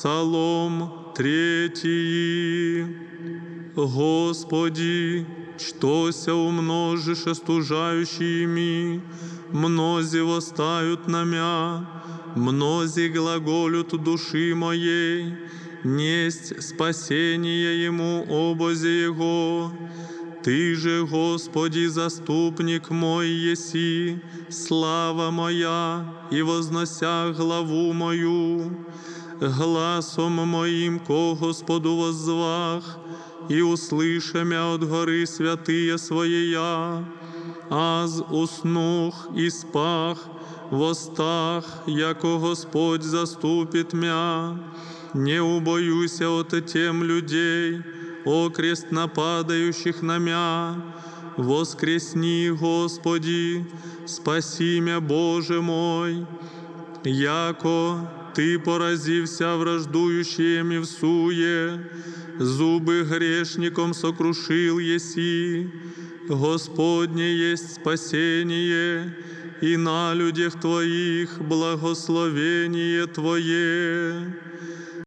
Псалом третий. Господи, чтося умножишь остужающими, мнози восстают на мя, мнози глаголют души моей, несть спасение ему обозе его. Ты же, Господи, заступник мой еси, слава моя, и вознося главу мою, гласом моим ко Господу воззвах, и услыша мя от горы святые Своея, аз уснух и спах, востах, яко Господь заступит мя, не убоюся от тем людей, окрест нападающих на мя, воскресни, Господи, спаси мя, Боже мой, яко Ты поразився враждующими в суе, зубы грешником сокрушил еси, Господне есть спасение, и на людях Твоих благословение Твое.